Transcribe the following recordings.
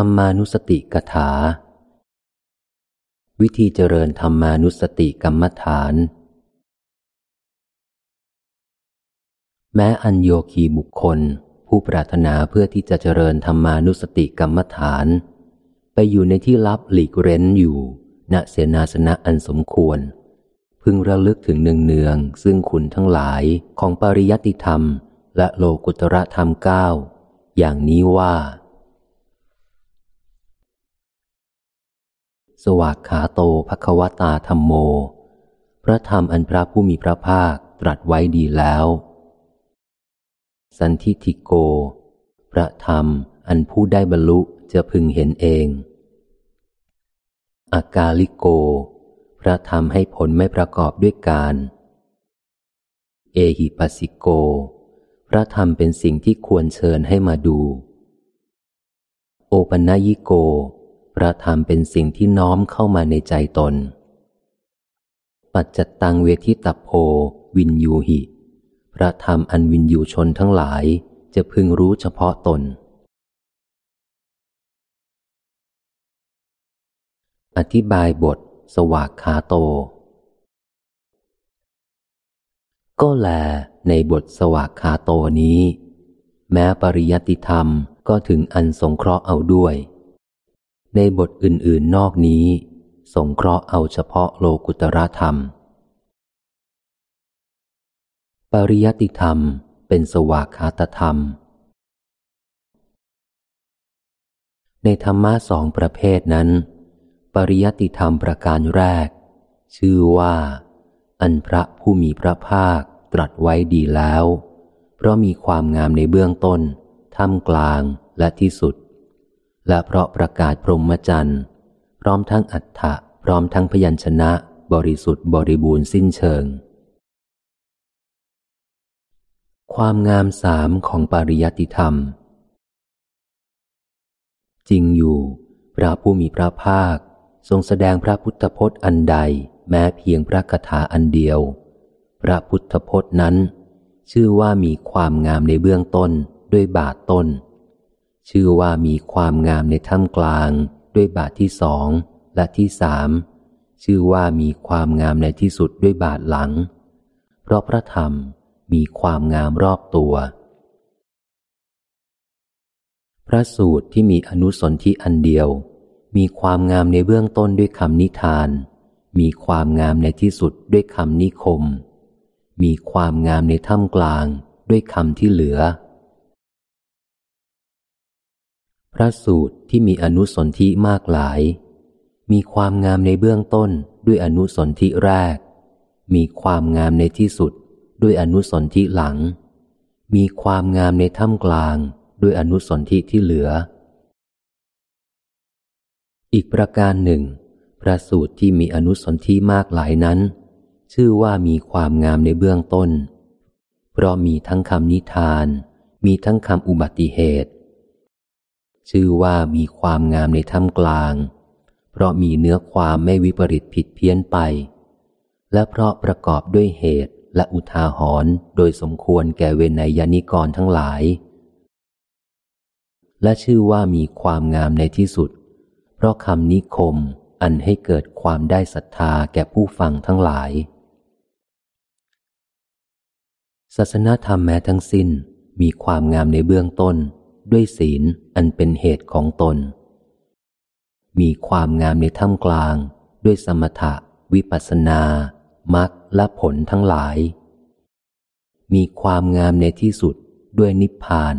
ธรรมานุสติกถา วิธีเจริญธรรมานุสติกรรมฐาน แม้อัญโยคีบุคคล ผู้ปรารถนาเพื่อที่จะเจริญธรรมานุสติกรรมฐาน ไปอยู่ในที่ลับหลีกเร้นอยู่ ณเสนาสนะอันสมควร พึงระลึกถึงเนืองเนืองซึ่งคุณทั้งหลายของปริยัติธรรม และโลกุตระธรรมเก้าอย่างนี้ว่า สวากขาโตภควตาธรรมโม พระธรรมอันพระผู้มีพระภาคตรัสไว้ดีแล้ว สันทิติโก พระธรรมอันผู้ได้บรรลุจะพึงเห็นเองอากาลิโก พระธรรมให้ผลไม่ประกอบด้วยการ เอหิปัสสิโก พระธรรมเป็นสิ่งที่ควรเชิญให้มาดู โอปัญญิโก พระธรรมเป็นสิ่งที่น้อมเข้ามาในใจตน ปัจจตังเวทิตโพ วินยูหิ พระธรรมอันวินยูชนทั้งหลายจะพึงรู้เฉพาะตน อธิบายบท สวากขาโต ก็แลในบทสวากขาโตนี้ แม้ปริยติธรรมก็ถึงอันสงเคราะห์เอาด้วย ในบทอื่น ๆ นอกนี้ สงเคราะห์เอาเฉพาะโลกุตระธรรม ปริยติธรรมเป็นสวากขาตธรรม ในธรรมะสองประเภทนั้น ปริยติธรรมประการแรก ชื่อว่า อันพระผู้มีพระภาคตรัสไว้ดีแล้ว เพราะมีความงามในเบื้องต้นท่ามกลางและที่สุด และเพราะประกาศพรหมจรรย์ พร้อมทั้งอัฏฐะพร้อมทั้งพยัญชนะ บริสุทธิ์บริบูรณ์สิ้นเชิง ความงามสามของปริยัติธรรม จริงอยู่ พระผู้มีพระภาค ทรงแสดงพระพุทธพจน์อันใด แม้เพียงพระคาถาอันเดียว พระพุทธพจน์นั้น ชื่อว่ามีความงามในเบื้องต้นด้วยบาทต้น ชื่อว่ามีความงามในถ้ำกลาง ด้วยบาทที่สองและที่สามชื่อว่ามีความงามในที่สุดด้วยบาทหลัง เพราะพระธรรมมีความงามรอบตัว พระสูตรที่มีอนุสนธิอันเดียว มีความงามในเบื้องต้นด้วยคำนิทาน มีความงามในที่สุดด้วยคำนิคม มีความงามในถ้ำกลางด้วยคำที่เหลือ พระสูตรที่มีอนุสนธิมากหลาย มีความงามในเบื้องต้นด้วยอนุสนธิแรก มีความงามในที่สุดด้วยอนุสนธิหลัง มีความงามในท่ามกลางด้วยอนุสนธิที่เหลือ อีกประการหนึ่ง พระสูตรที่มีอนุสนธิมากหลายนั้น ชื่อว่ามีความงามในเบื้องต้น เพราะมีทั้งคำนิทาน มีทั้งคำอุบัติเหตุ ชื่อว่ามีความงามในถ้ำกลาง เพราะมีเนื้อความไม่วิปริตผิดเพี้ยนไป และเพราะประกอบด้วยเหตุและอุทาหรณ์โดยสมควรแก่เวนยานิกรทั้งหลาย และชื่อว่ามีความงามในที่สุด เพราะคำนิคมอันให้เกิดความได้ศรัทธาแก่ผู้ฟังทั้งหลาย ศาสนาธรรมแม้ทั้งสิ้นมีความงามในเบื้องต้น ด้วยศีลอันเป็นเหตุของตน มีความงามในท่ามกลาง ด้วยสมถะ วิปัสนามรรคและผลทั้งหลาย มีความงามในที่สุดด้วยนิพพาน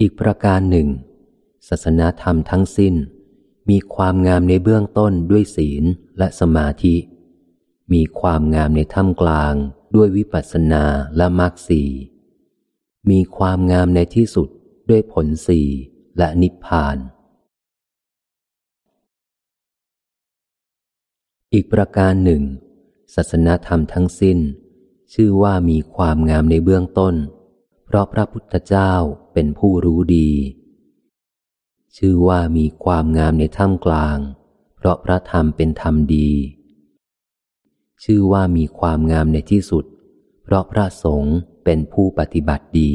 อีกประการหนึ่งศาสนาธรรมทั้งสิ้น มีความงามในเบื้องต้นด้วยศีลและสมาธิ มีความงามในท่ามกลางด้วยวิปัสสนาและมรรคสี่ มีความงามในที่สุดด้วยผลสี่และนิพพาน อีกประการหนึ่ง ศาสนาธรรมทั้งสิ้น ชื่อว่ามีความงามในเบื้องต้น เพราะพระพุทธเจ้าเป็นผู้รู้ดี ชื่อว่ามีความงามในท่ามกลาง เพราะพระธรรมเป็นธรรมดี ชื่อว่ามีความงามในที่สุด เพราะพระสงฆ์ เป็นผู้ปฏิบัติดี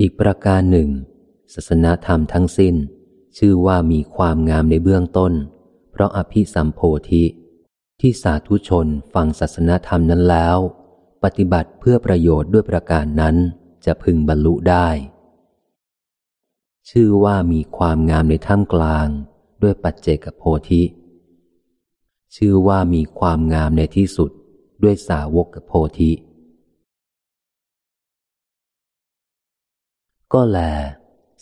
อีกประการหนึ่งศาสนาธรรมทั้งสิ้น ชื่อว่ามีความงามในเบื้องต้น เพราะอภิสัมโพธิ ที่สาธุชนฟังศาสนาธรรมนั้นแล้ว ปฏิบัติเพื่อประโยชน์ด้วยประการนั้นจะพึงบรรลุได้ ชื่อว่ามีความงามในท่ามกลาง ด้วยปัจเจกโพธิ ชื่อว่ามีความงามในที่สุดด้วยสาวกโพธิ ก็แล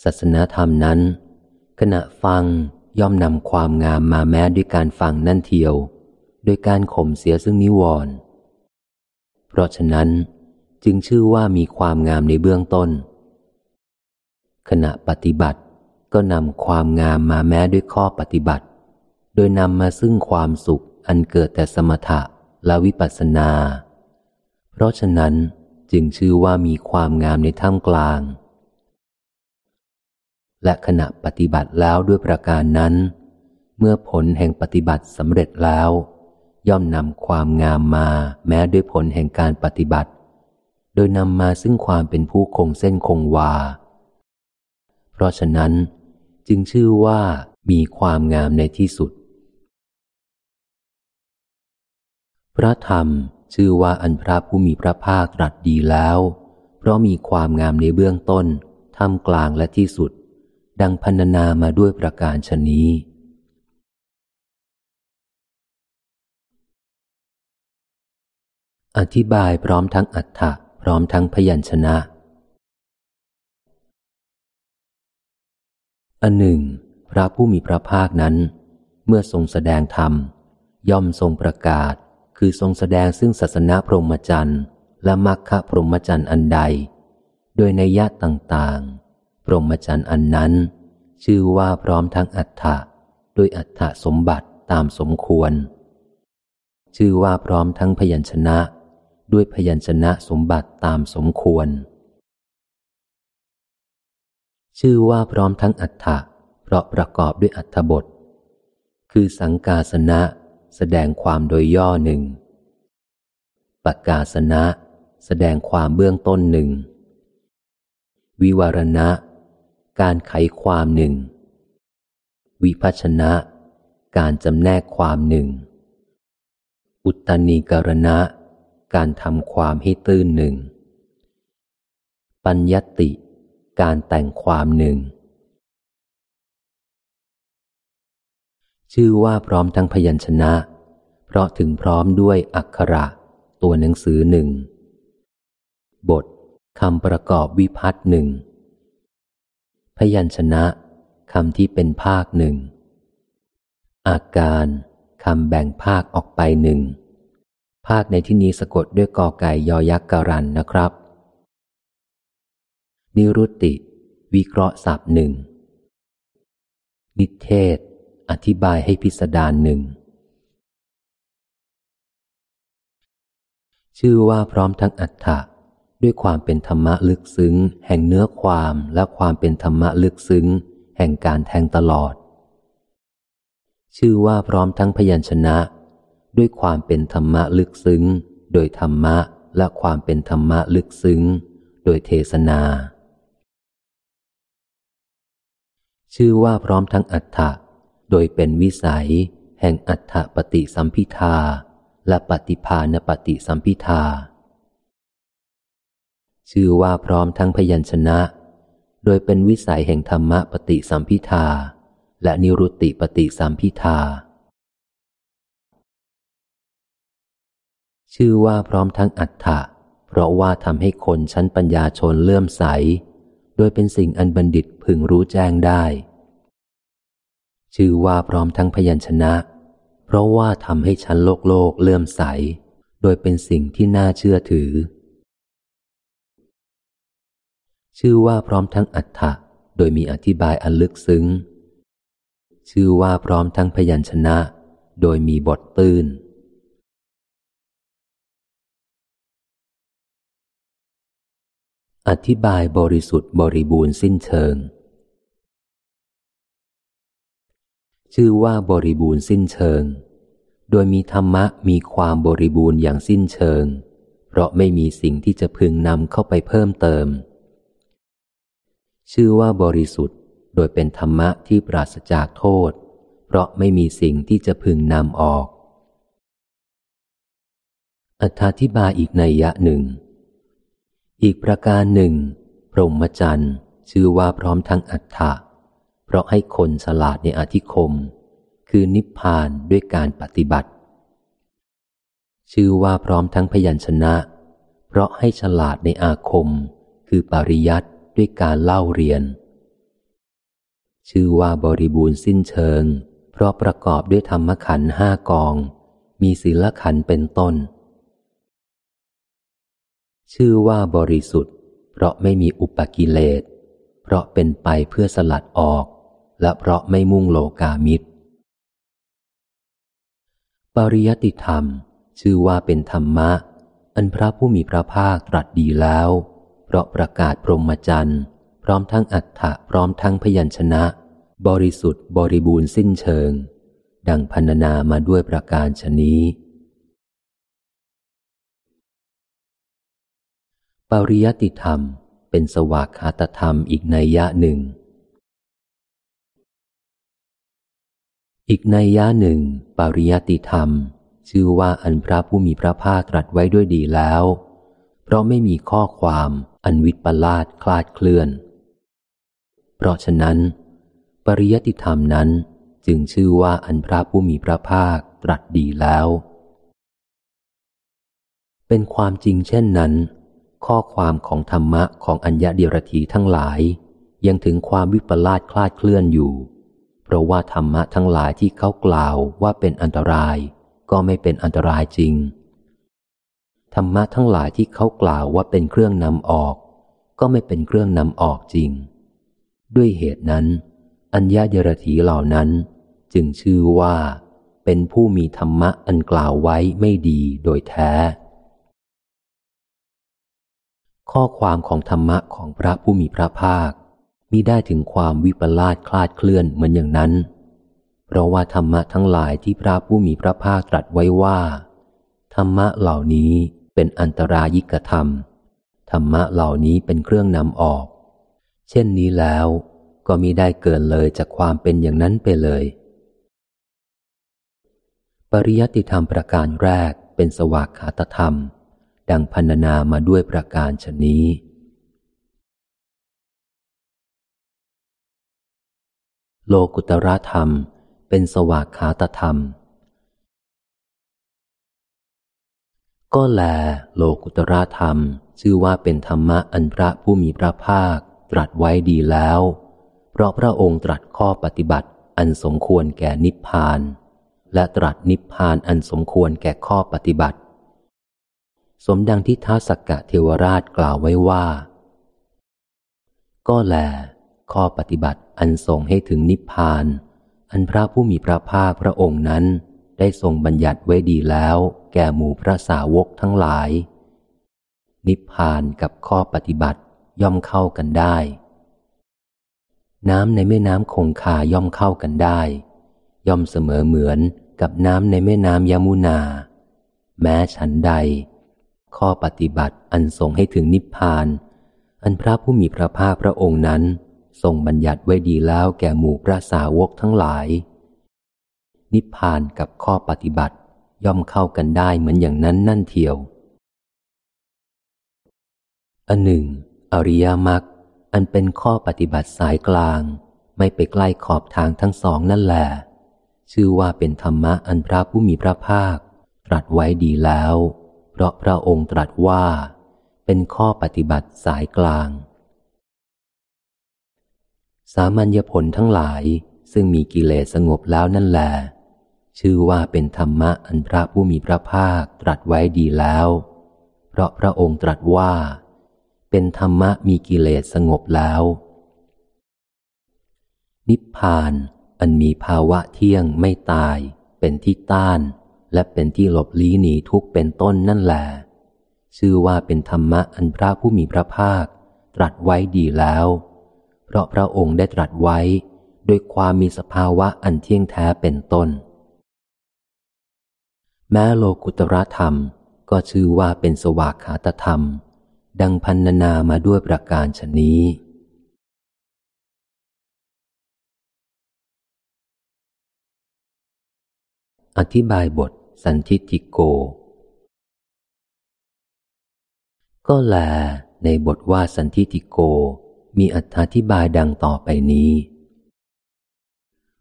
ศาสนาธรรมนั้น ขณะฟังย่อมนำความงามมาแม้ด้วยการฟังนั่นเทียว โดยการข่มเสียซึ่งนิวรณ์เพราะฉะนั้นจึงชื่อว่ามีความงามในเบื้องต้น ขณะปฏิบัติก็นำความงามมาแม้ด้วยข้อปฏิบัติ โดยนำมาซึ่งความสุขอันเกิดแต่สมถะและวิปัสสนา เพราะฉะนั้นจึงชื่อว่ามีความงามในท่ามกลาง และขณะปฏิบัติแล้วด้วยประการนั้น เมื่อผลแห่งปฏิบัติสำเร็จแล้ว ย่อมนำความงามมาแม้ด้วยผลแห่งการปฏิบัติ โดยนำมาซึ่งความเป็นผู้คงเส้นคงวา เพราะฉะนั้นจึงชื่อว่ามีความงามในที่สุด พระธรรมชื่อว่าอันพระผู้มีพระภาคตรัสดีแล้ว เพราะมีความงามในเบื้องต้นท่ามกลางและที่สุด ดังพันนามาด้วยประการชนี้อธิบายพร้อมทั้งอัฏฐะพร้อมทั้งพยัญชนะอันหนึ่ง พระผู้มีพระภาคนั้น เมื่อทรงแสดงธรรม ย่อมทรงประกาศ คือทรงแสดงซึ่งศาสนาพรหมจรรย์และมรรคพรหมจรรย์อันใด โดยในยะต่างๆ พรหมจรรย์อันนั้น ชื่อว่าพร้อมทั้งอัฏฐะด้วยอัฏฐสมบัติตามสมควร ชื่อว่าพร้อมทั้งพยัญชนะ ด้วยพยัญชนะสมบัติตามสมควร ชื่อว่าพร้อมทั้งอัฏฐะเพราะประกอบด้วยอัฏฐบท คือสังกาสนะ แสดงความโดยย่อหนึ่งปกาสนะ แสดงความเบื้องต้นหนึ่ง วิวารณะ การไขความหนึ่ง วิพัชนะ การจำแนกความหนึ่ง อุตตนีกรณะ การทำความให้ตื้นหนึ่ง ปัญญติ การแต่งความหนึ่ง ชื่อว่าพร้อมทั้งพยัญชนะ เพราะถึงพร้อมด้วยอักขระ ตัวหนังสือหนึ่ง บทคำประกอบวิพัตหนึ่ง พยัญชนะคำที่เป็นภาคหนึ่ง อาการคำแบ่งภาคออกไปหนึ่ง ภาคในที่นี้สะกดด้วยกอไก่ยอยักษ์การันนะครับ นิรุตติวิเคราะห์ศัพท์หนึ่งนิเทศ อธิบายให้พิสดารหนึ่ง ชื่อว่าพร้อมทั้งอัฏฐะด้วยความเป็นธรรมะลึกซึ้ง แห่งเนื้อความและความเป็นธรรมะลึกซึ้ง แห่งการแทงตลอด ชื่อว่าพร้อมทั้งพยัญชนะ ด้วยความเป็นธรรมะลึกซึ้ง โดยธรรมะและความเป็นธรรมะลึกซึ้ง โดยเทศนา ชื่อว่าพร้อมทั้งอัฏฐะ โดยเป็นวิสัย แห่งอัฏฐปฏิสัมพิทาและปฏิภาณปฏิสัมพิทา ชื่อว่าพร้อมทั้งพยัญชนะ โดยเป็นวิสัยแห่งธรรมปฏิสัมพิทา และนิรุตติปฏิสัมพิทา ชื่อว่าพร้อมทั้งอัฏฐะเพราะว่าทำให้คนชั้นปัญญาชนเลื่อมใส โดยเป็นสิ่งอันบัณฑิตพึงรู้แจ้งได้ ชื่อว่าพร้อมทั้งพยัญชนะ เพราะว่าทำให้ชั้นโลกโลกเลื่อมใส โดยเป็นสิ่งที่น่าเชื่อถือ ชื่อว่าพร้อมทั้งอัฏฐะโดยมีอธิบายอันลึกซึ้ง ชื่อว่าพร้อมทั้งพยัญชนะ โดยมีบทตื้น อธิบายบริสุทธิ์บริบูรณ์สิ้นเชิง ชื่อว่าบริบูรณ์สิ้นเชิง โดยมีธรรมะมีความบริบูรณ์อย่างสิ้นเชิง เพราะไม่มีสิ่งที่จะพึงนำเข้าไปเพิ่มเติม ชื่อว่าบริสุทธิ์ โดยเป็นธรรมะที่ปราศจากโทษ เพราะไม่มีสิ่งที่จะพึงนำออก อธิบายอีกในยะหนึ่ง อีกประการหนึ่งพรหมจรรย์ชื่อว่าพร้อมทั้งอัฏฐะ เพราะให้คนฉลาดในอธิคม คือนิพพานด้วยการปฏิบัติ ชื่อว่าพร้อมทั้งพยัญชนะ เพราะให้ฉลาดในอาคม คือปริยัติด้วยการเล่าเรียน ชื่อว่าบริบูรณ์สิ้นเชิง เพราะประกอบด้วยธรรมขันห้ากอง มีศีลขันเป็นต้น ชื่อว่าบริสุทธิ์ เพราะไม่มีอุปกิเลสเพราะเป็นไปเพื่อสลัดออก และเพราะไม่มุ่งโลกามิตร ปริยติธรรม ชื่อว่าเป็นธรรมะ อันพระผู้มีพระภาคตรัสดีแล้ว เพราะประกาศพรหมจรรย์พร้อมทั้งอัฏฐะพร้อมทั้งพยัญชนะ บริสุทธิ์บริบูรณ์สิ้นเชิง ดังพันนามาด้วยประการชนี้ ปริยติธรรมเป็นสวากขาตธรรมอีกในยะหนึ่ง อีกในยะหนึ่ง ปริยติธรรม ชื่อว่าอันพระผู้มีพระภาคตรัสไว้ด้วยดีแล้ว เพราะไม่มีข้อความอันวิปลาสคลาดเคลื่อน เพราะฉะนั้น ปริยติธรรมนั้นจึงชื่อว่าอันพระผู้มีพระภาคตรัสดีแล้ว เป็นความจริงเช่นนั้น ข้อความของธรรมะของอัญญาเดียรถีทั้งหลาย ยังถึงความวิปลาสคลาดเคลื่อนอยู่ เพราะว่าธรรมะทั้งหลายที่เขากล่าวว่าเป็นอันตราย ก็ไม่เป็นอันตรายจริง ธรรมะทั้งหลายที่เขากล่าวว่าเป็นเครื่องนำออก ก็ไม่เป็นเครื่องนำออกจริง ด้วยเหตุนั้น อัญญาเยรถีเหล่านั้น จึงชื่อว่า เป็นผู้มีธรรมะอันกล่าวไว้ไม่ดีโดยแท้ ข้อความของธรรมะของพระผู้มีพระภาค มิได้ถึงความวิปลาสคลาดเคลื่อนเหมือนอย่างนั้น เพราะว่าธรรมะทั้งหลายที่พระผู้มีพระภาคตรัสไว้ว่า ธรรมะเหล่านี้เป็นอันตรายิกธรรม ธรรมะเหล่านี้เป็นเครื่องนำออก เช่นนี้แล้วก็มีได้เกินเลยจากความเป็นอย่างนั้นไปเลย ปริยัติธรรมประการแรกเป็นสวากขาตธรรม ดังพันนามาด้วยประการชนี้ โลกุตระธรรม เป็นสวากขาตธรรม ก็แลโลกุตระธรรม ชื่อว่าเป็นธรรมะอันพระผู้มีพระภาค ตรัสไว้ดีแล้ว เพราะพระองค์ตรัสข้อปฏิบัติอันสมควรแก่นิพพาน และตรัสนิพพานอันสมควรแก่ข้อปฏิบัติ สมดังที่ท้าสักกะเทวราชกล่าวไว้ว่า ก็แล ข้อปฏิบัติอันส่งให้ถึงนิพพาน อันพระผู้มีพระภาคพระองค์นั้น ได้ทรงบัญญัติไว้ดีแล้ว แก่หมู่พระสาวกทั้งหลาย นิพพานกับข้อปฏิบัติย่อมเข้ากันได้ น้ำในแม่น้ำคงคาย่อมเข้ากันได้ ย่อมเสมอเหมือนกับน้ำในแม่น้ำยมุนา แม้ฉันใด ข้อปฏิบัติอันส่งให้ถึงนิพพาน อันพระผู้มีพระภาคพระองค์นั้น ทรงบัญญัติไว้ดีแล้วแก่หมู่พระสาวกทั้งหลาย นิพพานกับข้อปฏิบัติย่อมเข้ากันได้เหมือนอย่างนั้นนั่นเทียว อันหนึ่ง อริยมรรคอันเป็นข้อปฏิบัติสายกลาง ไม่ไปใกล้ขอบทางทั้งสองนั่นแหละชื่อว่าเป็นธรรมะอันพระผู้มีพระภาค ตรัสไว้ดีแล้ว เพราะพระองค์ตรัสว่า เป็นข้อปฏิบัติสายกลาง สามัญญผลทั้งหลายซึ่งมีกิเลสสงบแล้วนั่นแหละชื่อว่าเป็นธรรมะอันพระผู้มีพระภาคตรัสไว้ดีแล้ว เพราะพระองค์ตรัสว่า เป็นธรรมะมีกิเลสสงบแล้ว นิพพานอันมีภาวะเที่ยงไม่ตาย เป็นที่ต้าน และเป็นที่หลบลี้หนีทุกเป็นต้นนั่นแหละชื่อว่าเป็นธรรมะอันพระผู้มีพระภาค ตรัสไว้ดีแล้ว เพราะพระองค์ได้ตรัสไว้ด้วยความมีสภาวะอันเที่ยงแท้เป็นต้น แม้โลกุตรธรรมก็ชื่อว่าเป็นสวากขาตธรรม ดังพันนานามาด้วยประการชนนี้ อธิบายบทสันทิติโก ก็แลในบทว่าสันทิติโก มีอธิบายดังต่อไปนี้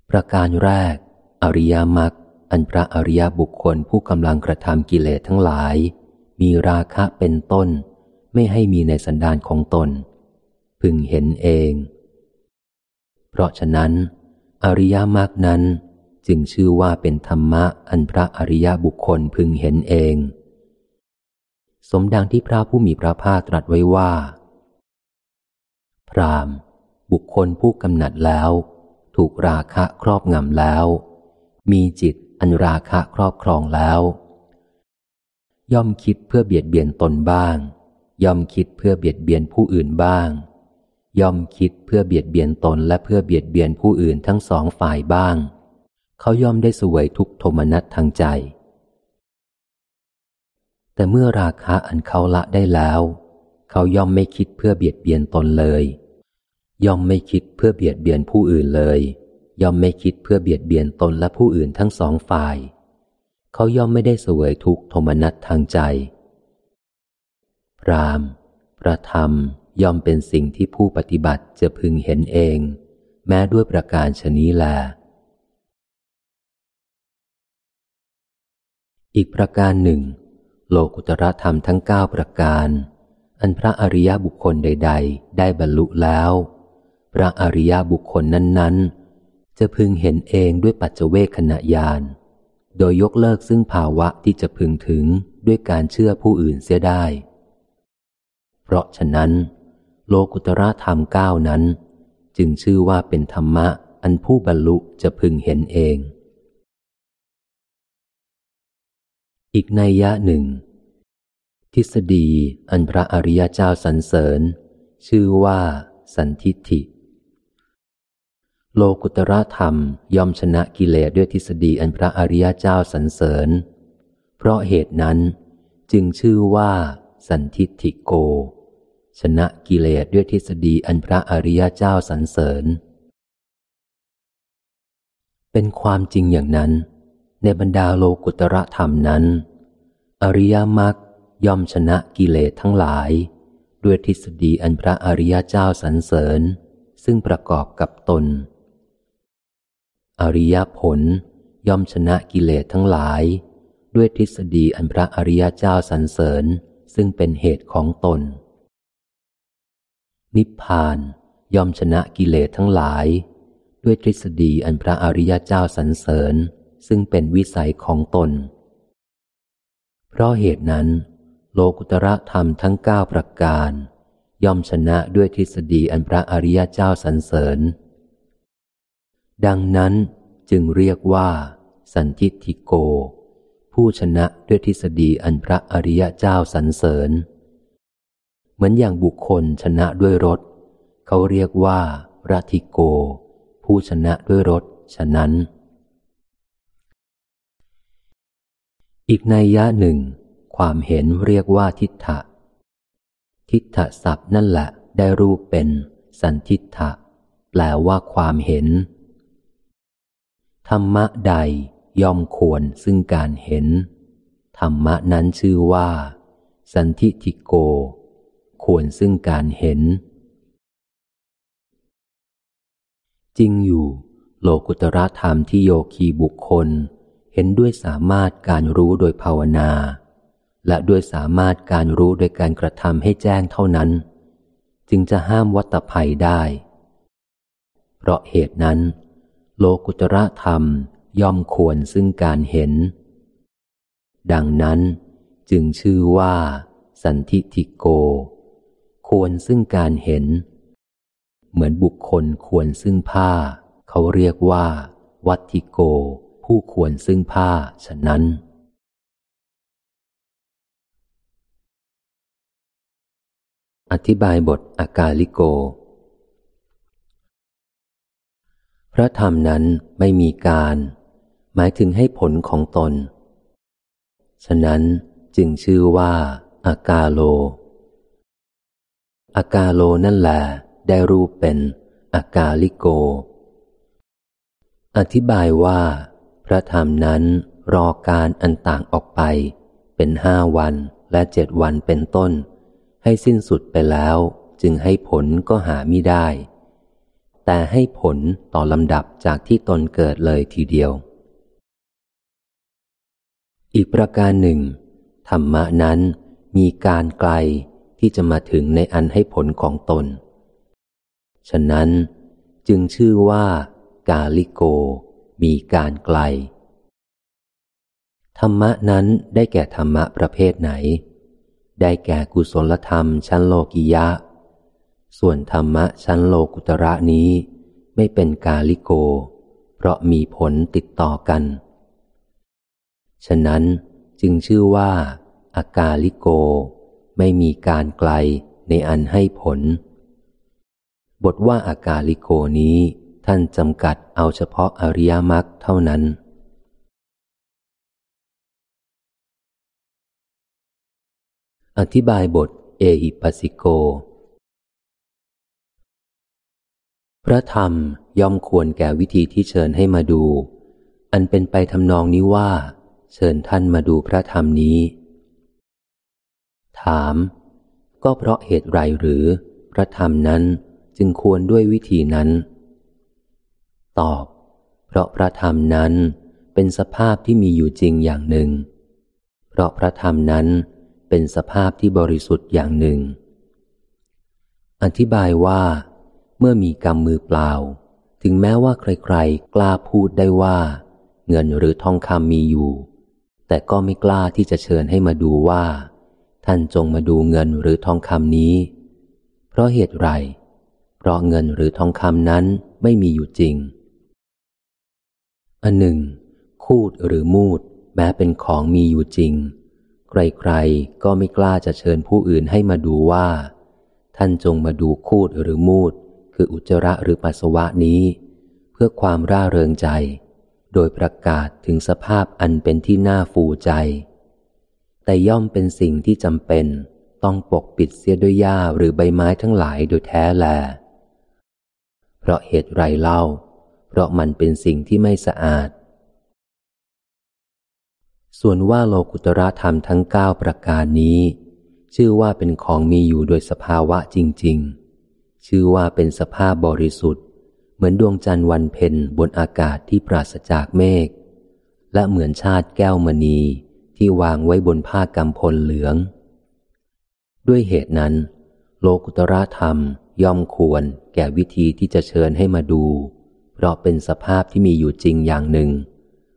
ประการแรก อริยมรรคอันพระอริยบุคคลผู้กำลังกระทำกิเลสทั้งหลาย มีราคะเป็นต้น ไม่ให้มีในสันดานของตน พึงเห็นเอง เพราะฉะนั้น อริยมรรคนั้นจึงชื่อว่าเป็นธรรมะอันพระอริยบุคคลพึงเห็นเอง สมดังที่พระผู้มีพระภาคตรัสไว้ว่า พรามบุคคลผู้กำหนัดแล้ว ถูกราคะครอบงำแล้ว มีจิตอันราคะครอบครองแล้ว ย่อมคิดเพื่อเบียดเบียนตนบ้าง ย่อมคิดเพื่อเบียดเบียนผู้อื่นบ้าง ย่อมคิดเพื่อเบียดเบียนตนและเพื่อเบียดเบียนผู้อื่นทั้งสองฝ่ายบ้าง เขาย่อมได้สวยทุกโทมนัสทางใจ แต่เมื่อราคะอันเขาละได้แล้ว เขาย่อมไม่คิดเพื่อเบียดเบียนตนเลย ย่อมไม่คิดเพื่อเบียดเบียนผู้อื่นเลย ย่อมไม่คิดเพื่อเบียดเบียนตนและผู้อื่นทั้งสองฝ่าย เขาย่อมไม่ได้เสวยทุกโทมนัสทางใจ พรามประธรรมย่อมเป็นสิ่งที่ผู้ปฏิบัติจะพึงเห็นเอง แม้ด้วยประการชนี้แล อีกประการหนึ่ง โลกุตรธรรมทั้งเก้าประการ อันพระอริยบุคคลใด ๆ ได้บรรลุแล้ว พระอริยบุคคลนั้น ๆ จะพึงเห็นเองด้วยปัจเจเวคขณะยาน โดยยกเลิกซึ่งภาวะที่จะพึงถึงด้วยการเชื่อผู้อื่นเสียได้ เพราะฉะนั้น โลกุตระธรรมเก้านั้น จึงชื่อว่าเป็นธรรมะอันผู้บรรลุจะพึงเห็นเอง อีกในยะหนึ่ง ทฤษฎีอันพระอริยเจ้าสรรเสริญ ชื่อว่าสันทิฏฐิ โลกุตระธรรมย่อมชนะกิเลสด้วยทฤษฎีอันพระอริยเจ้าสรรเสริญ เพราะเหตุนั้นจึงชื่อว่า สันทิฏฐิโก ชนะกิเลสด้วยทฤษฎีอันพระอริยเจ้าสรรเสริญ เป็นความจริงอย่างนั้น ในบรรดาโลกุตระธรรมนั้น อริยมรรคย่อมชนะกิเลสทั้งหลาย ด้วยทฤษฎีอันพระอริยเจ้าสรรเสริญ ซึ่งประกอบกับตน อริยผลย่อมชนะกิเลสทั้งหลาย ด้วยทฤษฎีอันพระอริยเจ้าสรรเสริญซึ่งเป็นเหตุของตน นิพพานย่อมชนะกิเลสทั้งหลาย ด้วยทฤษฎีอันพระอริยเจ้าสรรเสริญซึ่งเป็นวิสัยของตน เพราะเหตุนั้น โลกุตระธรรมทั้งเก้าประการ ย่อมชนะด้วยทฤษฎีอันพระอริยเจ้าสรรเสริญ ดังนั้นจึงเรียกว่า สันทิติโก ผู้ชนะด้วยทฤษฎีอันพระอริยเจ้าสรรเสริญ เหมือนอย่างบุคคลชนะด้วยรถ เขาเรียกว่ารัติโก ผู้ชนะด้วยรถฉะนั้น อีกในยะหนึ่ง ความเห็นเรียกว่าทิฏฐะทิฏฐศัพท์นั่นแหละได้รูปเป็น สันทิฏฐะแปลว่าความเห็น ธรรมะใดย่อมควรซึ่งการเห็น ธรรมะนั้นชื่อว่า สันทิทิโก ควรซึ่งการเห็น จริงอยู่ โลกุตระธรรมที่โยคีบุคคล เห็นด้วยสามารถการรู้โดยภาวนา และด้วยสามารถการรู้โดยการกระทำให้แจ้งเท่านั้น จึงจะห้ามวัตภัยได้ เพราะเหตุนั้น โลกุตระธรรมย่อมควรซึ่งการเห็น ดังนั้นจึงชื่อว่า สันทิทิโก ควรซึ่งการเห็น เหมือนบุคคลควรซึ่งผ้า เขาเรียกว่า วัตทิโก ผู้ควรซึ่งผ้าฉะนั้น อธิบายบทอากาลิโก พ ระธรรมนั้นไม่มีการ หมายถึงให้ผลของตน ฉะนั้นจึงชื่อว่าอากาโล อากาโลนั่นแหละได้รูปเป็นอากาลิโก อธิบายว่า พระธรรมนั้นรอการอันต่างออกไป เป็นห้าวันและเจ็ดวันเป็นต้น ให้สิ้นสุดไปแล้ว จึงให้ผลก็หาไม่ได้ แต่ให้ผลต่อลำดับจากที่ตนเกิดเลยทีเดียว อีกประการหนึ่ง ธรรมะนั้นมีการไกลที่จะมาถึงในอันให้ผลของตน ฉะนั้นจึงชื่อว่ากาลิโก มีการไกล ธรรมะนั้นได้แก่ธรรมะประเภทไหน ได้แก่กุศลธรรมชั้นโลกิยะ ส่วนธรรมะชั้นโลกุตระนี้ไม่เป็นกาลิโก เพราะมีผลติดต่อกัน ฉะนั้นจึงชื่อว่าอากาลิโก ไม่มีการไกลในอันให้ผล บทว่าอากาลิโกนี้ท่านจำกัดเอาเฉพาะอริยมรรคเท่านั้น อธิบายบทเอหิปัสสิโก พระธรรมย่อมควรแก่วิธีที่เชิญให้มาดู อันเป็นไปทำนองนี้ว่า เชิญท่านมาดูพระธรรมนี้ ถาม ก็เพราะเหตุไรหรือ พระธรรมนั้นจึงควรด้วยวิธีนั้น ตอบ เพราะพระธรรมนั้นเป็นสภาพที่มีอยู่จริงอย่างหนึ่ง เพราะพระธรรมนั้นเป็นสภาพที่บริสุทธิ์อย่างหนึ่ง อธิบายว่า เมื่อมีกรรมมือเปล่า ถึงแม้ว่าใครๆ กล้าพูดได้ว่า เงินหรือทองคำมีอยู่ แต่ก็ไม่กล้าที่จะเชิญให้มาดูว่า ท่านจงมาดูเงินหรือทองคำนี้ เพราะเหตุไร เพราะเงินหรือทองคำนั้นไม่มีอยู่จริง อันหนึ่ง คูดหรือมูด แม้เป็นของมีอยู่จริง ใครๆ ก็ไม่กล้าจะเชิญผู้อื่นให้มาดูว่า ท่านจงมาดูคูดหรือมูด คืออุจจาระหรือปัสสาวะนี้ เพื่อความร่าเริงใจ โดยประกาศถึงสภาพอันเป็นที่น่าฟูใจ แต่ย่อมเป็นสิ่งที่จำเป็น ต้องปกปิดเสียด้วยหญ้าหรือใบไม้ทั้งหลายโดยแท้แล เพราะเหตุไรเล่า เพราะมันเป็นสิ่งที่ไม่สะอาด ส่วนว่าโลกุตระธรรมทั้งเก้าประการนี้ชื่อว่าเป็นของมีอยู่โดยสภาวะจริง ๆ ชื่อว่าเป็นสภาพบริสุทธิ์ เหมือนดวงจันทร์วันเพ็ญบนอากาศที่ปราศจากเมฆ และเหมือนชาติแก้วมณีที่วางไว้บนผ้ากำพลเหลือง ด้วยเหตุนั้น โลกุตระธรรมย่อมควรแก่วิธีที่จะเชิญให้มาดู เพราะเป็นสภาพที่มีอยู่จริงอย่างหนึ่ง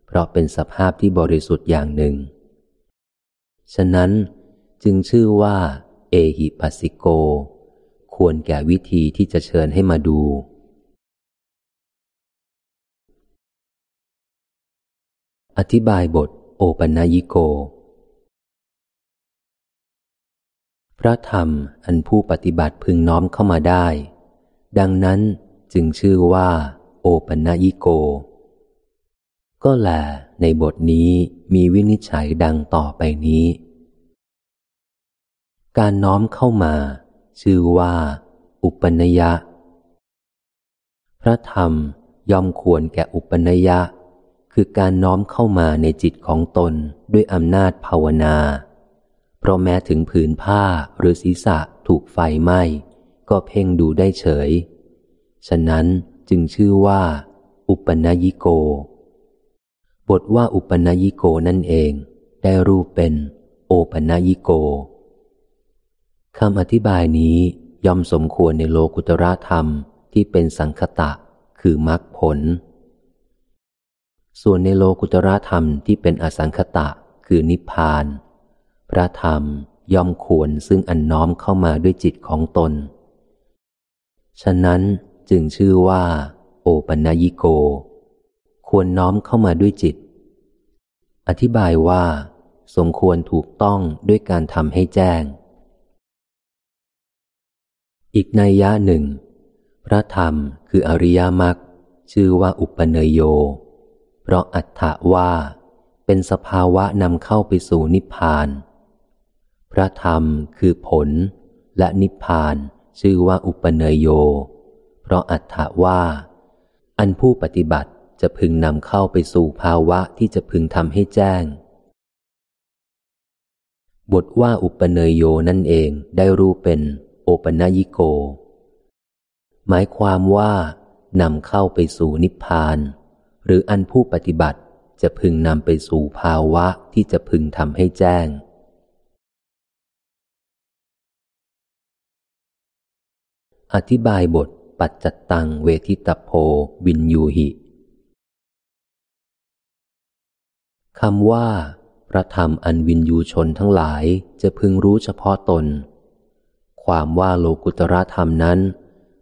เพราะเป็นสภาพที่บริสุทธิ์อย่างหนึ่ง ฉะนั้นจึงชื่อว่า เอหิปัสสิโก ควรแก่วิธีที่จะเชิญให้มาดู อธิบายบทโอปัญญิโก พระธรรมอันผู้ปฏิบัติพึงน้อมเข้ามาได้ ดังนั้นจึงชื่อว่า โอปัญญิโก ก็แลในบทนี้มีวินิจฉัยดังต่อไปนี้ การน้อมเข้ามา ชื่อว่า อุปนยะ พระธรรมย่อมควรแก่อุปนยะ คือการน้อมเข้ามาในจิตของตนด้วยอำนาจภาวนา เพราะแม้ถึงผืนผ้าหรือศีรษะถูกไฟไหม้ ก็เพ่งดูได้เฉย ฉะนั้นจึงชื่อว่า อุปนยิโก บทว่าอุปนยิโกนั่นเอง ได้รูปเป็น โอปนยิโก คำอธิบายนี้ย่อมสมควรในโลกุตระธรรมที่เป็นสังคตะ คือมรรคผล ส่วนในโลกุตระธรรมที่เป็นอสังคตะ คือนิพพาน พระธรรมย่อมควรซึ่งอันน้อมเข้ามาด้วยจิตของตน ฉะนั้นจึงชื่อว่า โอปัญญิโก ควรน้อมเข้ามาด้วยจิต อธิบายว่า สมควรถูกต้องด้วยการทำให้แจ้ง อีกนัยยะหนึ่ง พระธรรมคืออริยมรรคชื่อว่าอุปเนยโย เพราะอัตถะว่า เป็นสภาวะนำเข้าไปสู่นิพพาน พระธรรมคือผลและนิพพานชื่อว่าอุปเนยโย เพราะอัตถาว่า อันผู้ปฏิบัติจะพึงนำเข้าไปสู่ภาวะที่จะพึงทำให้แจ้ง บทว่าอุปเนยโยนั่นเองได้รูปเป็น ปนยิโก หมายความว่านำเข้าไปสู่นิพพาน หรืออันผู้ปฏิบัติจะพึงนำไปสู่ภาวะที่จะพึงทำให้แจ้ง อธิบายบทปัจจตังเวทิตโพวินยูหิคำว่าพระธรรมอันวินยูชนทั้งหลายจะพึงรู้เฉพาะตน ความว่าโลกุตระธรรมนั้น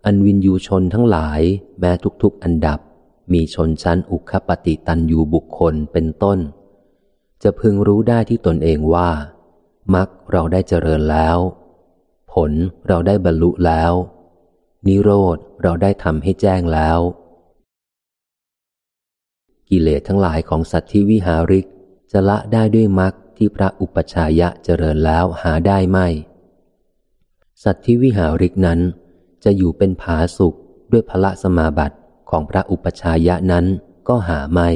อันวินยูชนทั้งหลายแม้ทุกๆอันดับ มีชนชั้นอุคปฏิตันยูบุคคลเป็นต้น จะพึงรู้ได้ที่ตนเองว่ามักเราได้เจริญแล้ว ผลเราได้บรรลุแล้ว นิโรธเราได้ทำให้แจ้งแล้ว กิเลสทั้งหลายของสัตว์ที่วิหาริกจะละได้ด้วยมรรคที่พระอุปชายะเจริญแล้วหาได้ไม่ สัตว์ที่วิหาริกนั้น จะอยู่เป็นผาสุขด้วยพระสมาบัติของพระอุปชายะนั้นก็หาไม่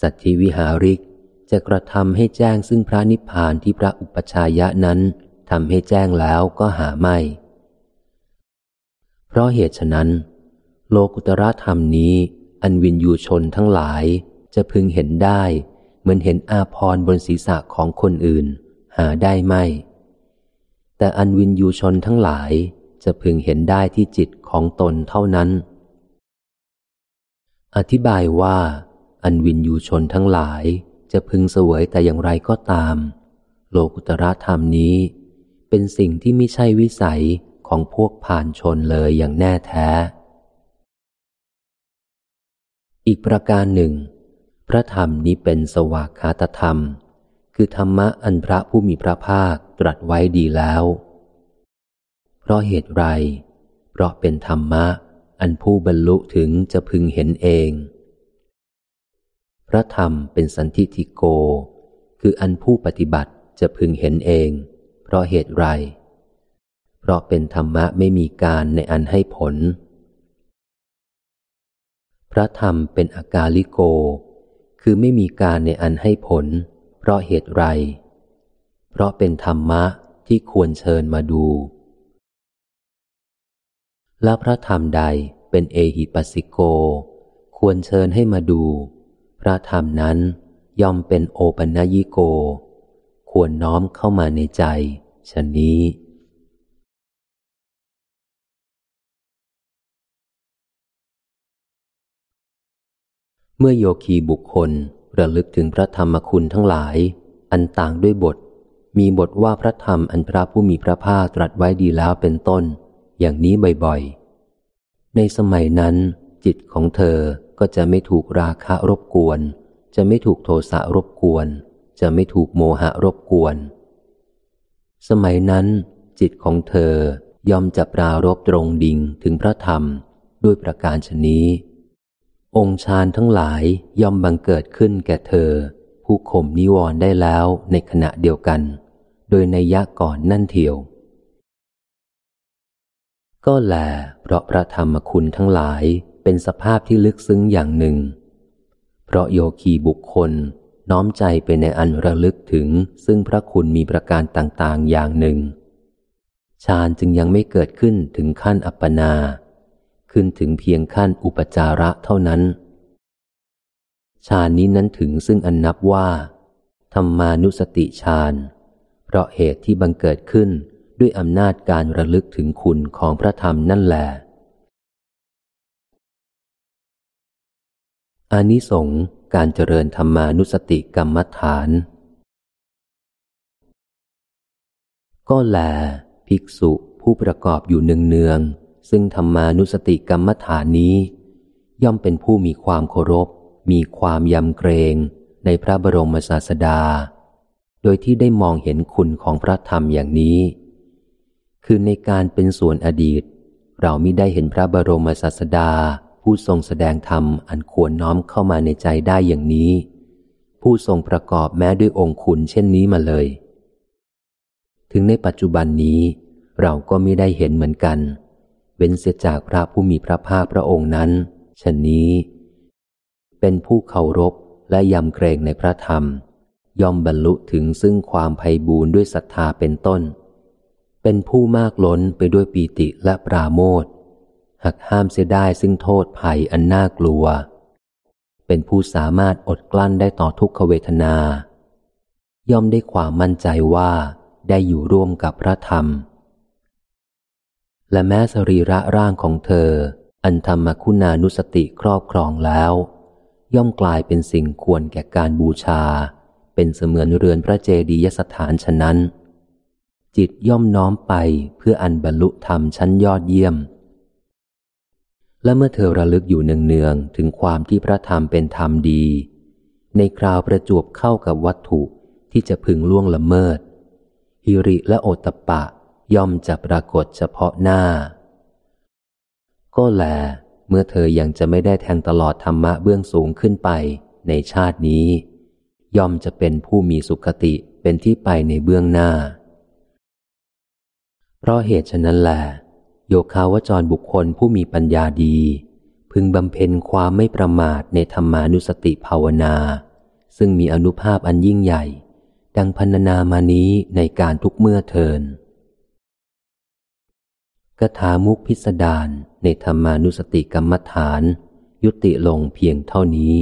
สัตธิวิหาริกจะกระทำให้แจ้งซึ่งพระนิพพานที่พระอุปชายะนั้นทำให้แจ้งแล้วก็หาไม่ เพราะเหตุฉะนั้น โลกุตระธรรมนี้ อันวินยูชนทั้งหลายจะพึงเห็นได้ เหมือนเห็นอาพรบนศีรษะของคนอื่น หาได้ไม่ แต่อันวินยูชนทั้งหลายจะพึงเห็นได้ที่จิตของตนเท่านั้น อธิบายว่า อันวินยูชนทั้งหลายจะพึงเสวยแต่อย่างไรก็ตาม โลกุตระธรรมนี้ เป็นสิ่งที่ไม่ใช่วิสัยของพวกผ่านชนเลยอย่างแน่แท้ อีกประการหนึ่ง พระธรรมนี้เป็นสวากขาตธรรม คือธรรมะอันพระผู้มีพระภาคตรัสไว้ดีแล้ว เพราะเหตุไร เพราะเป็นธรรมะ อันผู้บรรลุถึงจะพึงเห็นเอง พระธรรมเป็นสันทิทิโก คืออันผู้ปฏิบัติจะพึงเห็นเอง เพราะเหตุไร เพราะเป็นธรรมะไม่มีการในอันให้ผล พระธรรมเป็นอากาลิโก คือไม่มีการในอันให้ผล เพราะเหตุไร เพราะเป็นธรรมะที่ควรเชิญมาดู และพระธรรมใดเป็นเอหิปัสสิโก ควรเชิญให้มาดู พระธรรมนั้นย่อมเป็นโอปัญญิโก ควรน้อมเข้ามาในใจชนนี้เมื่อโยคีบุคคล ระลึกถึงพระธรรมคุณทั้งหลาย อันต่างด้วยบท มีบทว่าพระธรรมอันพระผู้มีพระภาคตรัสไว้ดีแล้วเป็นต้น อย่างนี้บ่อยๆ ในสมัยนั้น จิตของเธอก็จะไม่ถูกราคะรบกวน จะไม่ถูกโทสะรบกวน จะไม่ถูกโมหะรบกวน สมัยนั้น จิตของเธอยอมจะปรารบตรงดิ่งถึงพระธรรมด้วยประการชนี้ องค์ฌานทั้งหลายย่อมบังเกิดขึ้นแก่เธอ ผู้ข่มนิวรณ์ได้แล้วในขณะเดียวกัน โดยในยะก่อนนั่นเทียว ก็แลเพราะพระธรรมคุณทั้งหลายเป็นสภาพที่ลึกซึ้งอย่างหนึ่ง เพราะโยคีบุคคลน้อมใจไปในอันระลึกถึงซึ่งพระคุณมีประการต่างๆอย่างหนึ่งฌานจึงยังไม่เกิดขึ้นถึงขั้นอัปปนา ขึ้นถึงเพียงขั้นอุปจาระเท่านั้นฌานนี้นั้นถึงซึ่งอันนับว่า ธรรมานุสติฌาน เพราะเหตุที่บังเกิดขึ้นด้วยอำนาจการระลึกถึงคุณของพระธรรมนั่นแหละอานิสงส์การเจริญธรรมานุสติกรรมฐาน ก็แล ภิกษุผู้ประกอบอยู่เนืองๆ ซึ่งธรรมานุสติกรรมฐานนี้ ย่อมเป็นผู้มีความเคารพ มีความยำเกรงในพระบรมศาสดา โดยที่ได้มองเห็นคุณของพระธรรมอย่างนี้ คือในการเป็นส่วนอดีต เรามิได้เห็นพระบรมศาสดา ผู้ทรงแสดงธรรมอันควรน้อมเข้ามาในใจได้อย่างนี้ ผู้ทรงประกอบแม้ด้วยองค์คุณเช่นนี้มาเลย ถึงในปัจจุบันนี้เราก็ไม่ได้เห็นเหมือนกัน เว้นเสียจากพระผู้มีพระภาคพระองค์นั้นชนนี้ เป็นผู้เคารพและยำเกรงในพระธรรม ย่อมบรรลุถึงซึ่งความไพ่บูรด้วยศรัทธาเป็นต้น เป็นผู้มากล้นไปด้วยปีติและปราโมทหักห้ามเสียได้ซึ่งโทษภัยอันน่ากลัว เป็นผู้สามารถอดกลั้นได้ต่อทุกขเวทนา ย่อมได้ความมั่นใจว่าได้อยู่ร่วมกับพระธรรม และแม้สรีระร่างของเธอ อันธรรมคุณานุสติครอบครองแล้ว ย่อมกลายเป็นสิ่งควรแก่การบูชา เป็นเสมือนเรือนพระเจดียสถานฉะนั้น จิตย่อมน้อมไปเพื่ออันบรรลุธรรมชั้นยอดเยี่ยม และเมื่อเธอระลึกอยู่เนืองๆถึงความที่พระธรรมเป็นธรรมดี ในคราวประจวบเข้ากับวัตถุที่จะพึงล่วงละเมิด ฮิริและโอตปะ ย่อมจะปรากฏเฉพาะหน้า ก็แล เมื่อเธอยังจะไม่ได้แทงตลอดธรรมะเบื้องสูงขึ้นไปในชาตินี้ ย่อมจะเป็นผู้มีสุขติเป็นที่ไปในเบื้องหน้า เพราะเหตุฉะนั้นแหละโยคาวจรบุคคลผู้มีปัญญาดี พึงบำเพ็ญความไม่ประมาทในธรรมานุสติภาวนา ซึ่งมีอนุภาพอันยิ่งใหญ่ ดังพันนามานี้ในการทุกเมื่อเทิน กถามุกพิสดารในธรรมานุสติกรรมฐาน ยุติลงเพียงเท่านี้